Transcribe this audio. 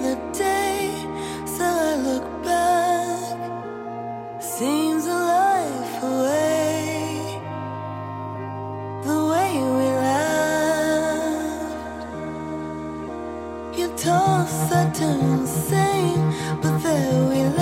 The day so I look back. Seems a life away. The way we laughed. You told us that to insane, but there we.